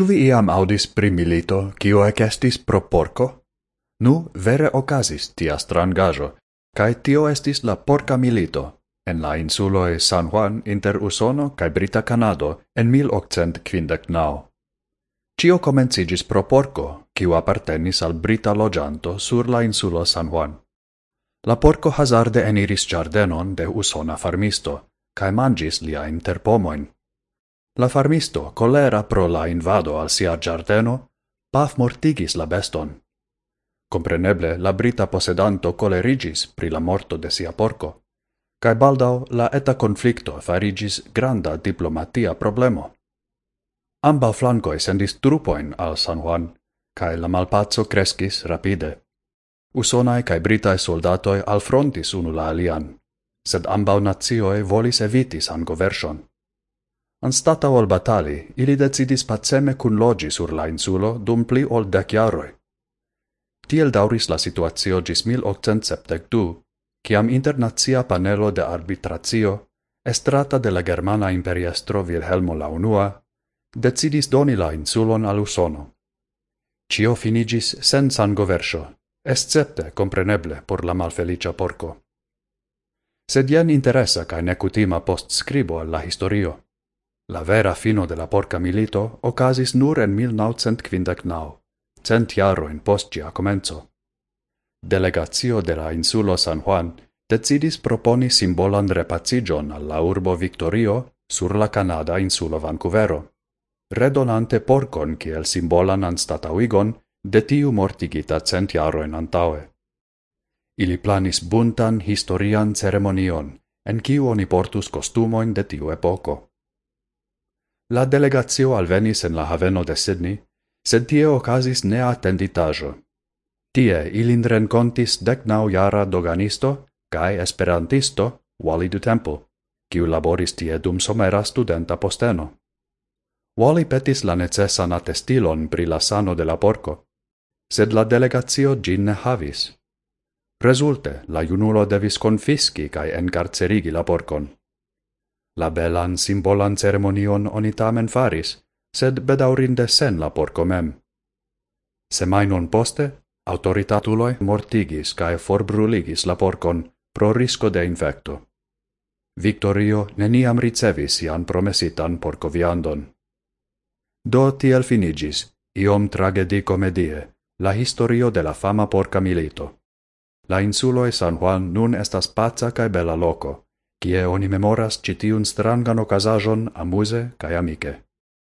Ĉu vi iam aŭdis pri milito, kiu ekestis pro porco? Nu, vere ocasis tia strangajo, cae tio estis la porca milito, en la insuloe San Juan inter Usono cae Brita Canado en 1859. Cio comencigis pro porco, kiu appartenis al Brita logianto sur la insulo San Juan. La porco hazarde eniris giardenon de Usona farmisto, cae mangis lia interpomoin. La farmisto, colera pro la invado al sia giardeno, paf mortigis la beston. Compreneble, la brita posedanto colerigis pri la morto de sia porco, cae baldau la eta conflicto farigis granda diplomatia problemo. Amba flancoi sendis trupoin al San Juan, cae la malpazzo crescis rapide. Usonae cae britae soldatoi alfrontis unu la alian, sed ambau nazioe volis evitis sangoversion. Anstatau ol batali, ili decidis paceme cun logi sur la insulo dum pli ol dec jaroi. Tiel dauris la situatio gis 1872, ciam internazia panelo de arbitrazio, estrata de la germana imperiestro Wilhelmo la Unua, decidis doni la insulon al Usono. Cio finigis sen sangoverso, escepte, compreneble, por la malfelicia porco. Sed jen interesa cae necutima post scribo alla historio. La vera fino de la porca milito ocasis nur en 1959, cent jaroin post gia comenzo. Delegatio de la insulo San Juan decidis proponi simbolan repacigion alla urbo Victorio sur la Canada insulo Vancouvero, redonante porcon kiel simbolan anstatauigon de tiu mortigita cent jaroin antaue. Ili planis buntan historian ceremonion, en kiu oni portus costumoin de tiu epoco. La delegatio alvenis en la haveno de Sydney, sed tie ocasis neatenditajo. Tie ilin rencontis decnau jara doganisto cae esperantisto Wally du Temple, kiu laboris tie dum somera studenta posteno. Wally petis la necessan attestilon pri la sano de la porco, sed la delegatio gin ne havis. Resulte, la junulo devis confisci cae encarcerigi la porcon. La belan simbolan ceremonion oni tamen faris, sed bedaurinde sen la porco mem. Semainon poste, autoritatuloi mortigis cae forbruligis la porcon pro risco de infecto. Victorio neniam ricevis ian promesitan porco viandon. Do tiel finigis, iom tragedi comedie, la historio de la fama porca milito. La insuloi San Juan nun estas pazza cae bella loco, kie oni memoras citiun strangan okazaĵon amuse kaj amike.